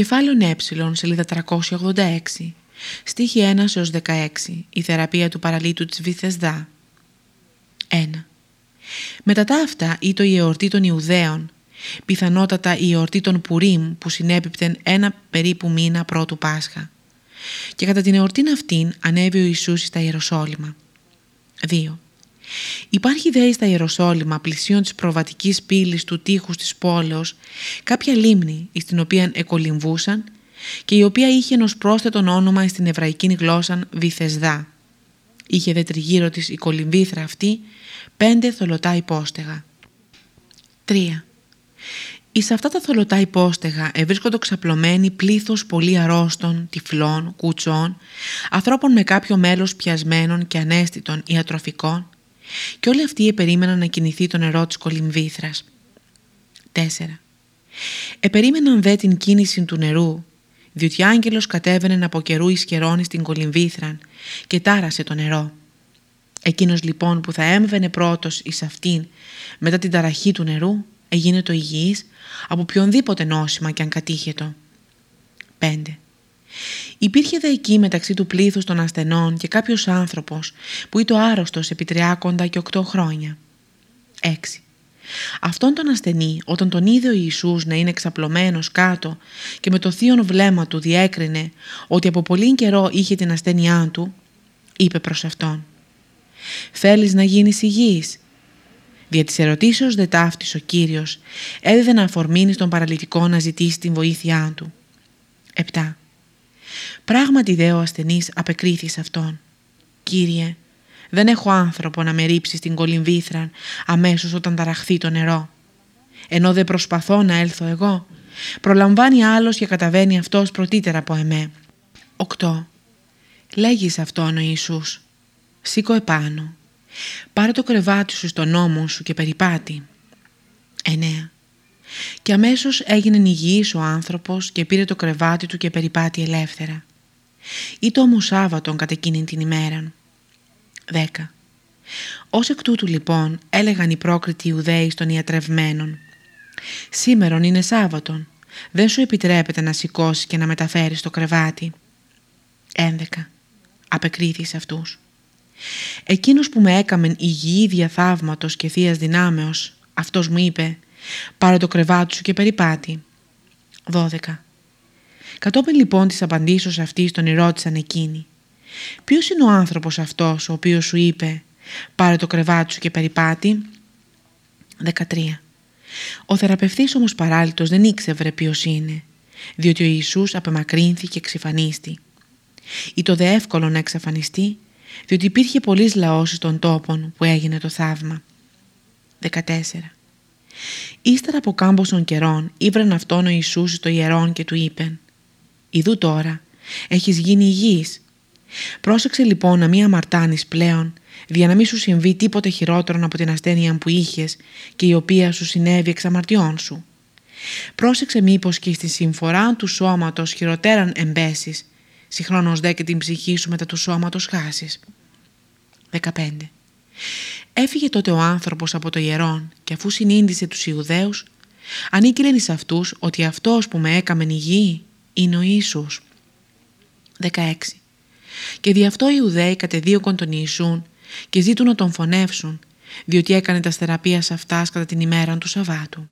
Κεφάλαιο Ε, σελίδα 386, στίχη 1 έως 16, η θεραπεία του παραλίτου της Βυθεσδά. 1. Μετά τα αυτά ήτο η εορτή των Ιουδαίων, πιθανότατα η εορτή των Πουρίμ που συνέπιπτεν ένα περίπου μήνα πρώτου Πάσχα. Και κατά την εορτήν αυτήν ανέβη ο Ιησούς στα Ιεροσόλυμα. 2. Υπάρχει δε στα Ιεροσόλυμα πλησίον της προβατικής πύλης του τείχους της πόλεως κάποια λίμνη εις την οποία εκολυμβούσαν και η οποία είχε ενός πρόσθετον όνομα στην εβραϊκή γλώσσα Βυθεσδά. Είχε δε τριγύρω της η κολυμβήθρα αυτή πέντε θολωτά υπόστεγα. 3. Εις αυτά τα θολωτά υπόστεγα ευρίσκονται ξαπλωμένοι πλήθος πολύ αρρώστων, τυφλών, κουτσών, ανθρώπων με κάποιο μέλος πιασμένων και ανέστητων ιατροφικών και όλοι αυτοί περίμεναν να κινηθεί το νερό της κολυμβήθρας. 4. Επερίμεναν δε την κίνηση του νερού, διότι άγγελος κατέβαινε από καιρού εις καιρών στην κολυμβήθραν και τάρασε το νερό. Εκείνος λοιπόν που θα έμβαινε πρώτος εις αυτήν μετά την ταραχή του νερού έγινε το υγιής από οποιονδήποτε νόσημα και αν κατήχετο. 5. Υπήρχε δε εκεί μεταξύ του πλήθους των ασθενών και κάποιος άνθρωπος που ήταν άρρωστος επί τριάκοντα και οκτώ χρόνια. 6. Αυτόν τον ασθενή όταν τον είδε ο Ιησούς να είναι εξαπλωμένος κάτω και με το θείον βλέμμα του διέκρινε ότι από πολύ καιρό είχε την ασθένειά του, είπε προς αυτόν «Θέλεις να γίνεις υγιής» Δια της ερωτήσεως δε ταύτης ο Κύριος έδιδε να αφορμήνεις στον παραλυτικό να ζητήσει την βοήθειά του. 7. Πράγματι δε ο ασθενής απεκρίθη σε αυτόν. «Κύριε, δεν έχω άνθρωπο να με ρίψει στην κολυμβήθρα αμέσως όταν ταραχθεί το νερό. Ενώ δεν προσπαθώ να έλθω εγώ, προλαμβάνει άλλος και καταβαίνει αυτός πρωτύτερα από εμέ. 8. Λέγεις αυτόν ο Ιησούς. Σήκω επάνω. Πάρε το κρεβάτι σου στον ώμο σου και περιπάτη. 9. Και αμέσως έγινε υγιής ο άνθρωπος και πήρε το κρεβάτι του και περιπάτη ελεύθερα. Ήτο όμως Σάββατον κατά εκείνη την ημέρα. 10. Ως εκ τούτου λοιπόν έλεγαν οι πρόκριτοι Ιουδαίοι των ιατρευμένων «Σήμερον είναι Σάββατον, δεν σου επιτρέπεται να σηκώσει και να μεταφέρεις το κρεβάτι». 11. Απεκρίθη σε αυτούς. Εκείνος που με έκαμεν υγιή διαθαύματος και θείας δυνάμεως, αυτός μου είπε «Πάρε το κρεβάτι σου και περιπάτη». 12. Κατόπιν λοιπόν της απαντήσεως αυτής τον ρώτησαν εκείνοι «Ποιος είναι ο άνθρωπος αυτός ο οποίος σου είπε «Πάρε το κρεβάτι σου και περιπάτη» 13. Ο θεραπευτής όμως παράλυτος δεν ήξευρε ποιος είναι διότι ο Ιησούς απεμακρύνθηκε και εξυφανίστη. Ή το δε εύκολο να εξαφανιστεί διότι υπήρχε πολλής λαός των τόπων που έγινε το θαύμα. 14. Ύστερα από κάμποσων καιρών ήβραν αυτόν ο Ιησούς στο ιερόν και του είπεν «Ιδού τώρα, έχεις γίνει υγιής. Πρόσεξε λοιπόν να μην αμαρτάνεις πλέον, για να μην σου συμβεί τίποτε χειρότερο από την ασθένεια που είχες και η οποία σου συνέβη εξ αμαρτιών σου. Πρόσεξε μήπως και στη συμφορά του σώματος χειροτέραν εμπέσεις, συγχρόνως δε και την ψυχή σου μετά του σώματος χάσεις. 15. Έφυγε τότε ο άνθρωπος από το ιερόν και αφού συνήντησε τους Ιουδαίους, ανήκειλεν εις αυτούς ότι αυτός που με έκαμεν υγιή είναι ο Ιησούς. 16. Και δι' αυτό οι Ιουδαίοι κατεδίωκον τον Ιησούν και ζήτουν να τον φωνεύσουν, διότι έκανε τα θεραπείας αυτάς κατά την ημέρα του Σαββάτου.